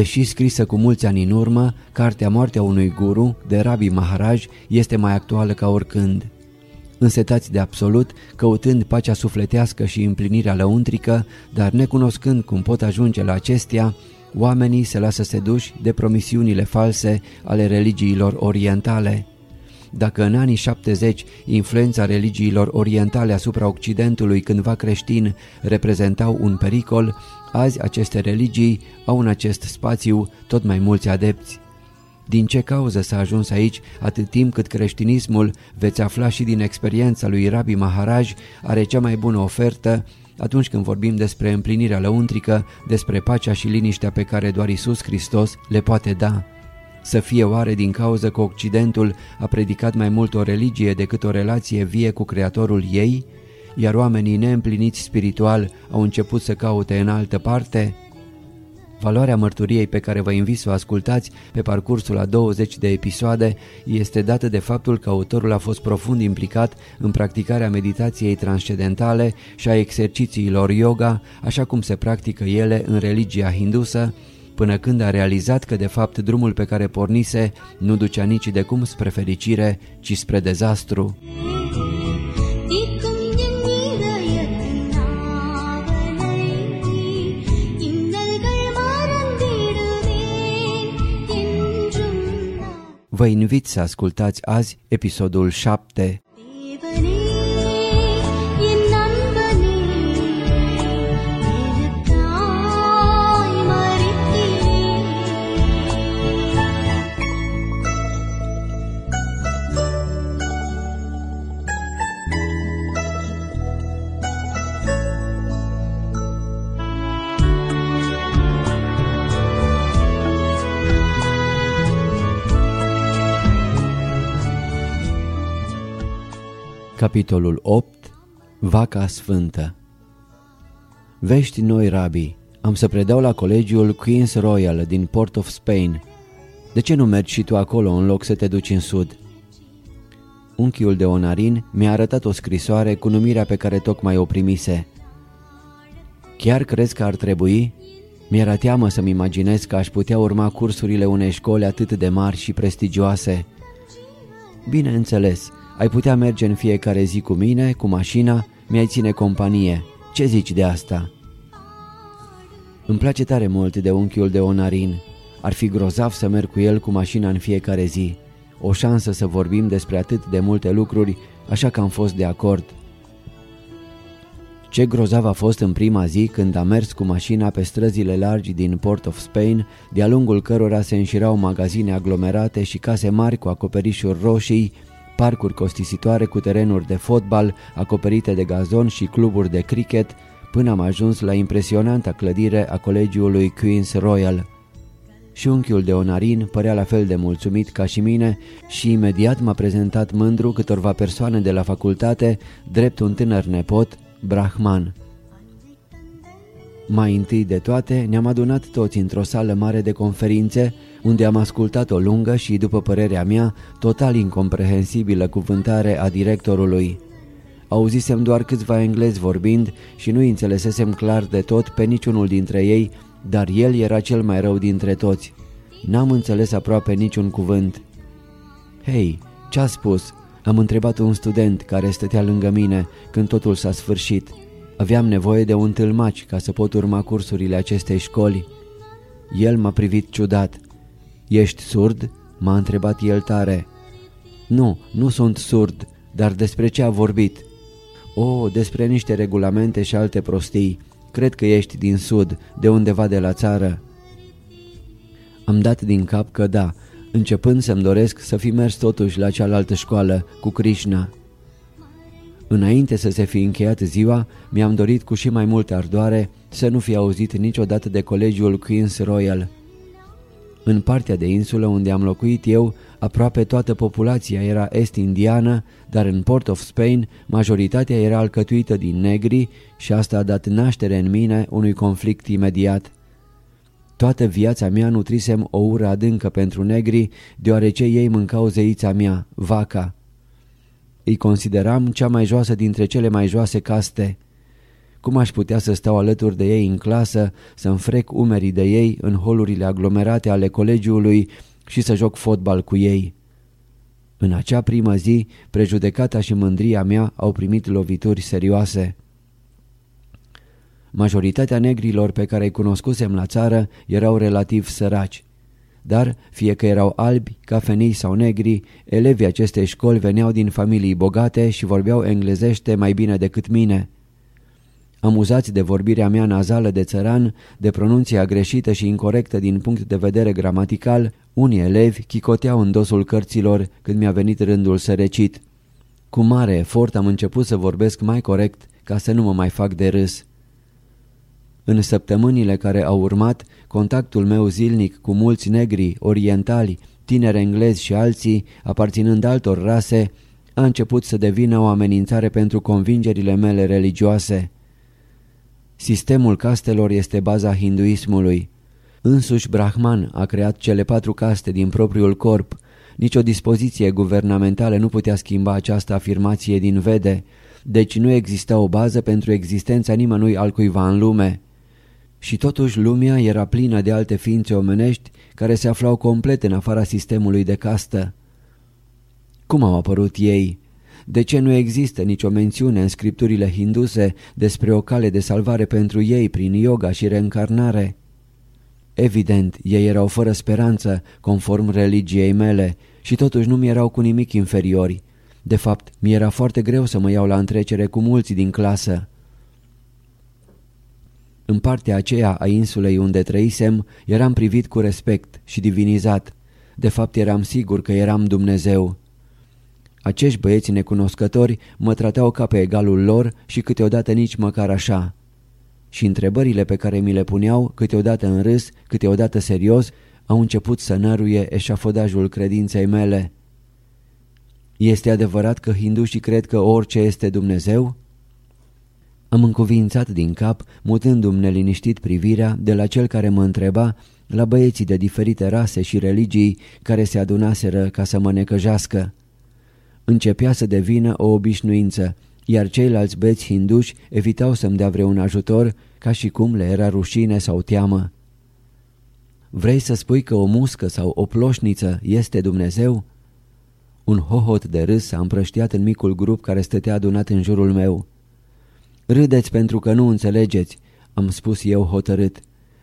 Deși scrisă cu mulți ani în urmă, cartea Moartea unui guru de Rabi Maharaj este mai actuală ca oricând. Însetați de absolut, căutând pacea sufletească și împlinirea lăuntrică, dar necunoscând cum pot ajunge la acestea, oamenii se lasă seduși de promisiunile false ale religiilor orientale. Dacă în anii 70 influența religiilor orientale asupra Occidentului cândva creștin reprezentau un pericol, azi aceste religii au în acest spațiu tot mai mulți adepți. Din ce cauză s-a ajuns aici atât timp cât creștinismul, veți afla și din experiența lui Rabbi Maharaj, are cea mai bună ofertă atunci când vorbim despre împlinirea lăuntrică, despre pacea și liniștea pe care doar Isus Hristos le poate da. Să fie oare din cauză că Occidentul a predicat mai mult o religie decât o relație vie cu Creatorul ei, iar oamenii neîmpliniți spiritual au început să caute în altă parte? Valoarea mărturiei pe care vă invit să o ascultați pe parcursul a 20 de episoade este dată de faptul că autorul a fost profund implicat în practicarea meditației transcendentale și a exercițiilor yoga, așa cum se practică ele în religia hindusă, până când a realizat că de fapt drumul pe care pornise nu ducea nici de cum spre fericire, ci spre dezastru. Vă invit să ascultați azi episodul 7 Capitolul 8 Vaca Sfântă Vești noi, Rabi, am să predau la colegiul Queen's Royal din Port of Spain. De ce nu mergi și tu acolo în loc să te duci în sud? Unchiul de Onarin mi-a arătat o scrisoare cu numirea pe care tocmai o primise. Chiar crezi că ar trebui? Mi-era teamă să-mi imaginez că aș putea urma cursurile unei școli atât de mari și prestigioase. Bineînțeles, ai putea merge în fiecare zi cu mine, cu mașina, mi-ai ține companie. Ce zici de asta? Îmi place tare mult de unchiul de Onarin. Ar fi grozav să merg cu el cu mașina în fiecare zi. O șansă să vorbim despre atât de multe lucruri, așa că am fost de acord. Ce grozav a fost în prima zi când am mers cu mașina pe străzile largi din Port of Spain, de-a lungul cărora se înșirau magazine aglomerate și case mari cu acoperișuri roșii, parcuri costisitoare cu terenuri de fotbal acoperite de gazon și cluburi de cricket, până am ajuns la impresionanta clădire a colegiului Queen's Royal. Și unchiul de Onarin părea la fel de mulțumit ca și mine și imediat m-a prezentat mândru câtorva persoane de la facultate, drept un tânăr nepot, Brahman. Mai întâi de toate ne-am adunat toți într-o sală mare de conferințe unde am ascultat o lungă și, după părerea mea, total incomprehensibilă cuvântare a directorului. Auzisem doar câțiva englezi vorbind și nu înțelesesem clar de tot pe niciunul dintre ei, dar el era cel mai rău dintre toți. N-am înțeles aproape niciun cuvânt. Hei, ce-a spus?" Am întrebat un student care stătea lângă mine când totul s-a sfârșit. Aveam nevoie de un tâlmaci ca să pot urma cursurile acestei școli. El m-a privit ciudat. Ești surd?" m-a întrebat el tare. Nu, nu sunt surd, dar despre ce a vorbit?" O, despre niște regulamente și alte prostii. Cred că ești din sud, de undeva de la țară." Am dat din cap că da, începând să-mi doresc să fi mers totuși la cealaltă școală, cu Krishna. Înainte să se fi încheiat ziua, mi-am dorit cu și mai multă ardoare să nu fi auzit niciodată de colegiul Queen's Royal. În partea de insulă unde am locuit eu, aproape toată populația era est-indiană, dar în Port of Spain majoritatea era alcătuită din negri și asta a dat naștere în mine unui conflict imediat. Toată viața mea nutrisem o ură adâncă pentru negri, deoarece ei mâncau zeița mea, vaca. Îi consideram cea mai joasă dintre cele mai joase caste. Cum aș putea să stau alături de ei în clasă, să-mi frec umerii de ei în holurile aglomerate ale colegiului și să joc fotbal cu ei? În acea primă zi, prejudecata și mândria mea au primit lovituri serioase. Majoritatea negrilor pe care îi cunoscusem la țară erau relativ săraci. Dar, fie că erau albi, cafenii sau negri, elevii acestei școli veneau din familii bogate și vorbeau englezește mai bine decât mine. Amuzați de vorbirea mea nazală de țăran, de pronunția greșită și incorrectă din punct de vedere gramatical, unii elevi chicoteau în dosul cărților când mi-a venit rândul să recit. Cu mare efort am început să vorbesc mai corect ca să nu mă mai fac de râs. În săptămânile care au urmat, contactul meu zilnic cu mulți negri, orientali, tineri englezi și alții, aparținând altor rase, a început să devină o amenințare pentru convingerile mele religioase. Sistemul castelor este baza hinduismului. Însuși Brahman a creat cele patru caste din propriul corp. Nici o dispoziție guvernamentală nu putea schimba această afirmație din vede, deci nu exista o bază pentru existența nimănui altcuiva în lume. Și totuși lumea era plină de alte ființe omenești care se aflau complet în afara sistemului de castă. Cum au apărut ei? De ce nu există nicio mențiune în scripturile hinduse despre o cale de salvare pentru ei prin yoga și reîncarnare? Evident, ei erau fără speranță, conform religiei mele, și totuși nu mi erau cu nimic inferiori. De fapt, mi era foarte greu să mă iau la întrecere cu mulți din clasă. În partea aceea a insulei unde trăisem, eram privit cu respect și divinizat. De fapt, eram sigur că eram Dumnezeu. Acești băieți necunoscători mă tratau ca pe egalul lor și câteodată nici măcar așa. Și întrebările pe care mi le puneau, câteodată în râs, câteodată serios, au început să năruie eșafodajul credinței mele. Este adevărat că hindușii cred că orice este Dumnezeu? Am încuvințat din cap, mutându-mi neliniștit privirea de la cel care mă întreba la băieții de diferite rase și religii care se adunaseră ca să mă necăjească. Începea să devină o obișnuință, iar ceilalți băieți hinduși evitau să-mi dea vreun ajutor, ca și cum le era rușine sau teamă. Vrei să spui că o muscă sau o ploșniță este Dumnezeu? Un hohot de râs s-a împrăștiat în micul grup care stătea adunat în jurul meu. Râdeți pentru că nu înțelegeți, am spus eu hotărât.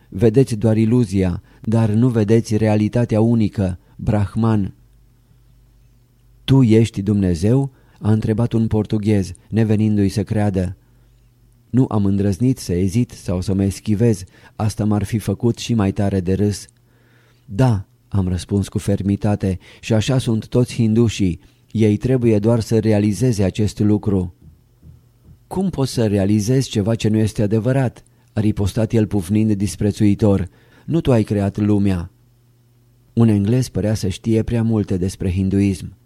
Vedeți doar iluzia, dar nu vedeți realitatea unică, Brahman. Tu ești Dumnezeu? a întrebat un portughez, nevenindu-i să creadă. Nu am îndrăznit să ezit sau să mă eschivez, asta m-ar fi făcut și mai tare de râs. Da, am răspuns cu fermitate, și așa sunt toți hindușii, ei trebuie doar să realizeze acest lucru. Cum poți să realizezi ceva ce nu este adevărat?" a ripostat el pufnind disprețuitor. Nu tu ai creat lumea." Un englez părea să știe prea multe despre hinduism.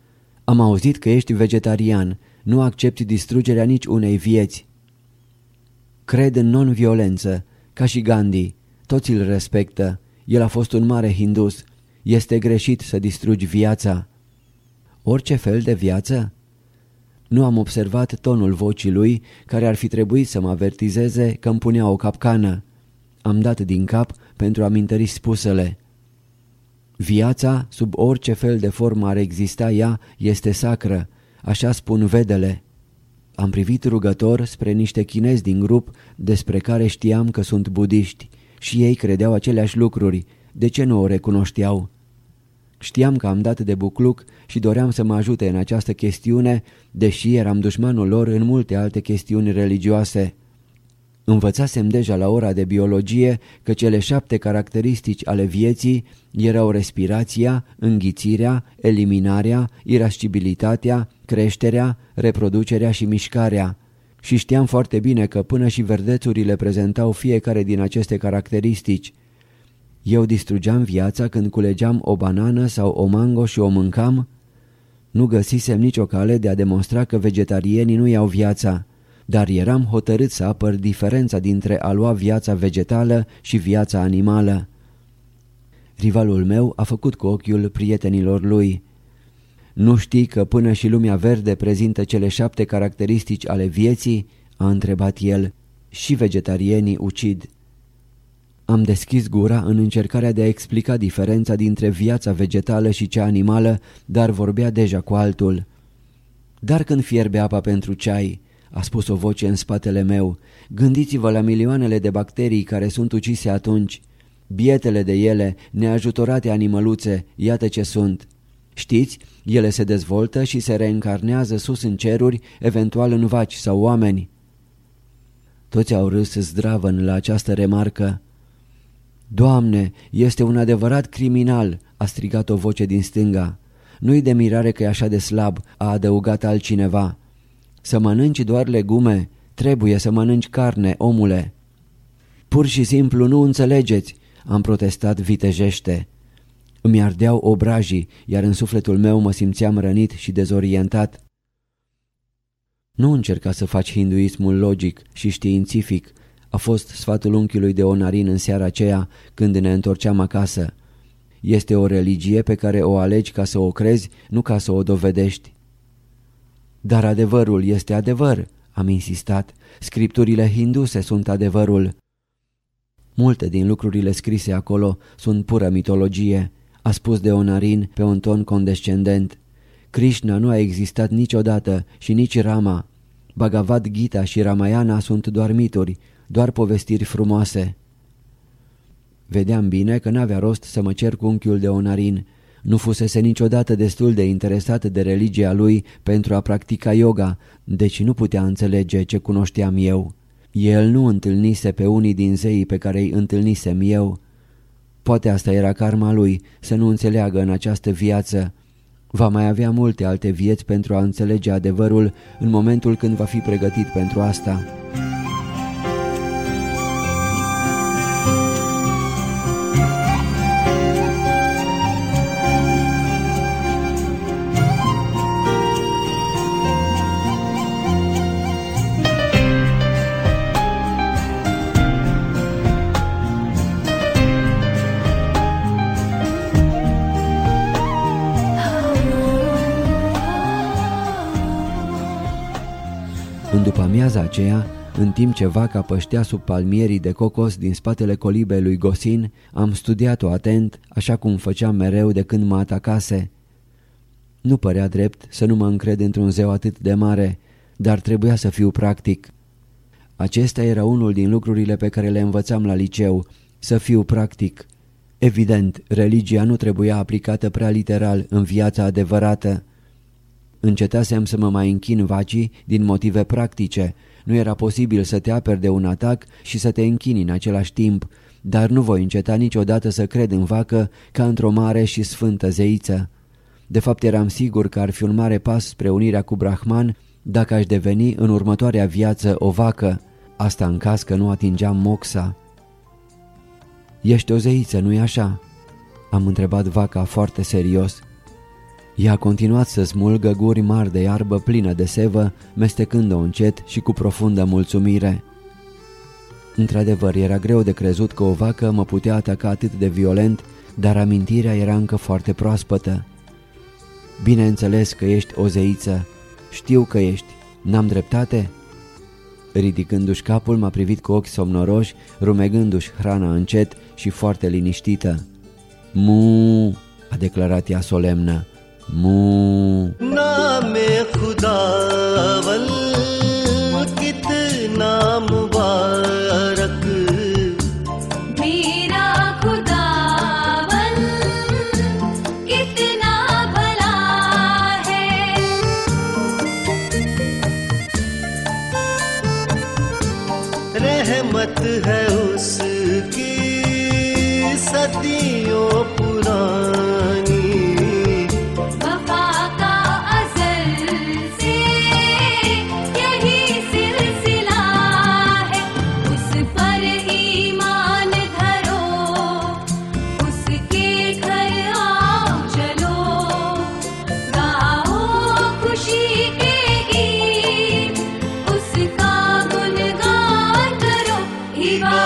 Am auzit că ești vegetarian, nu accepti distrugerea nici unei vieți. Cred în non-violență, ca și Gandhi. Toți îl respectă. El a fost un mare hindus. Este greșit să distrugi viața. Orice fel de viață? Nu am observat tonul vocii lui, care ar fi trebuit să mă avertizeze că îmi punea o capcană. Am dat din cap pentru a-mi întări spusele. Viața, sub orice fel de formă ar exista ea, este sacră, așa spun vedele. Am privit rugător spre niște chinezi din grup despre care știam că sunt budiști și ei credeau aceleași lucruri, de ce nu o recunoșteau? Știam că am dat de bucluc și doream să mă ajute în această chestiune, deși eram dușmanul lor în multe alte chestiuni religioase. Învățasem deja la ora de biologie că cele șapte caracteristici ale vieții erau respirația, înghițirea, eliminarea, irascibilitatea, creșterea, reproducerea și mișcarea. Și știam foarte bine că până și verdețurile prezentau fiecare din aceste caracteristici. Eu distrugeam viața când culegeam o banană sau o mango și o mâncam? Nu găsisem nicio cale de a demonstra că vegetarienii nu iau viața, dar eram hotărât să apăr diferența dintre a lua viața vegetală și viața animală. Rivalul meu a făcut cu ochiul prietenilor lui. Nu știi că până și lumea verde prezintă cele șapte caracteristici ale vieții?" a întrebat el. și vegetarienii ucid. Am deschis gura în încercarea de a explica diferența dintre viața vegetală și cea animală, dar vorbea deja cu altul. Dar când fierbe apa pentru ceai, a spus o voce în spatele meu, gândiți-vă la milioanele de bacterii care sunt ucise atunci. Bietele de ele, neajutorate animăluțe, iată ce sunt. Știți, ele se dezvoltă și se reîncarnează sus în ceruri, eventual în vaci sau oameni. Toți au râs zdravăn la această remarcă. Doamne, este un adevărat criminal, a strigat o voce din stânga. Nu-i de mirare că e așa de slab, a adăugat altcineva. Să mănânci doar legume, trebuie să mănânci carne, omule. Pur și simplu nu înțelegeți, am protestat vitejește. Îmi ardeau obrajii, iar în sufletul meu mă simțeam rănit și dezorientat. Nu încerca să faci hinduismul logic și științific, a fost sfatul unchiului de Onarin în seara aceea când ne întorceam acasă. Este o religie pe care o alegi ca să o crezi, nu ca să o dovedești. Dar adevărul este adevăr, am insistat. Scripturile hinduse sunt adevărul. Multe din lucrurile scrise acolo sunt pură mitologie, a spus de Onarin pe un ton condescendent. Krishna nu a existat niciodată și nici Rama. Bhagavad Gita și Ramayana sunt doar mituri, doar povestiri frumoase. Vedeam bine că n-avea rost să mă cer cu unchiul de Onarin. Nu fusese niciodată destul de interesat de religia lui pentru a practica yoga, deci nu putea înțelege ce cunoșteam eu. El nu întâlnise pe unii din zeii pe care îi întâlnisem eu. Poate asta era karma lui, să nu înțeleagă în această viață. Va mai avea multe alte vieți pentru a înțelege adevărul în momentul când va fi pregătit pentru asta. În după amiaza aceea, în timp ce vaca păștea sub palmierii de cocos din spatele colibei lui Gosin, am studiat-o atent, așa cum făceam mereu de când mă atacase. Nu părea drept să nu mă încred într-un zeu atât de mare, dar trebuia să fiu practic. Acesta era unul din lucrurile pe care le învățam la liceu, să fiu practic. Evident, religia nu trebuia aplicată prea literal în viața adevărată. Încetasem să mă mai închin vacii din motive practice. Nu era posibil să te aperi de un atac și să te închini în același timp, dar nu voi înceta niciodată să cred în vacă ca într-o mare și sfântă zeiță. De fapt eram sigur că ar fi un mare pas spre unirea cu Brahman dacă aș deveni în următoarea viață o vacă, asta în caz că nu atingeam moxa. Ești o zeiță, nu-i așa?" Am întrebat vaca foarte serios. Ea a continuat să smulgă guri mari de iarbă plină de sevă, mestecând-o încet și cu profundă mulțumire. Într-adevăr, era greu de crezut că o vacă mă putea ataca atât de violent, dar amintirea era încă foarte proaspătă. Bineînțeles că ești o zeiță. Știu că ești. N-am dreptate?" Ridicându-și capul, m-a privit cu ochi somnoroși, rumegându-și hrana încet și foarte liniștită. Mu, a declarat ea solemnă. नामे खुदावल कितना मुबारक। मेरा खुदावन कितना भला है। रहमत है उसकी सदियों पुरानी। He